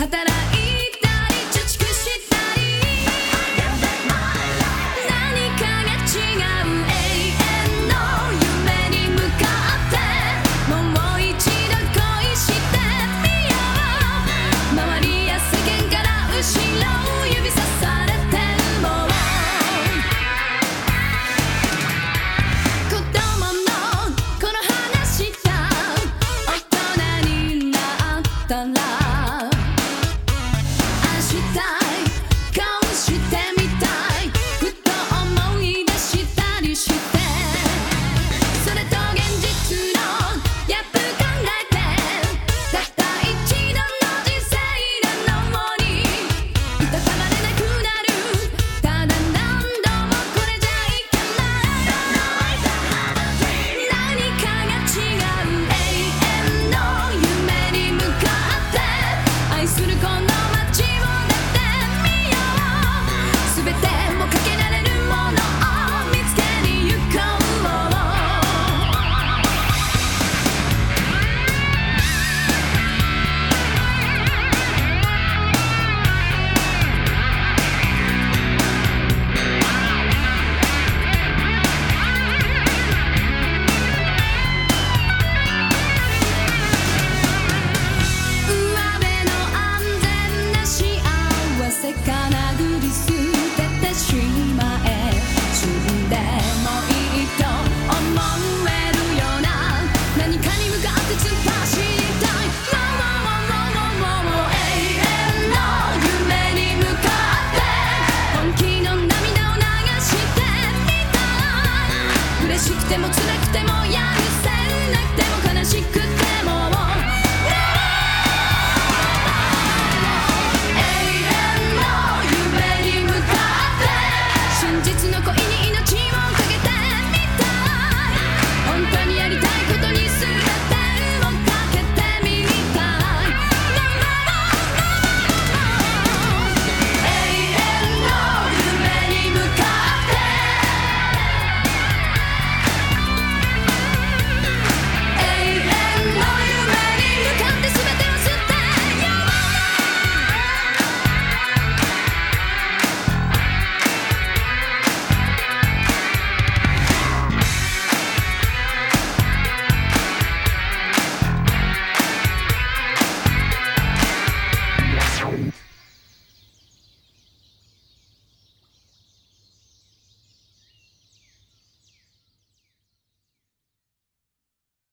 働いも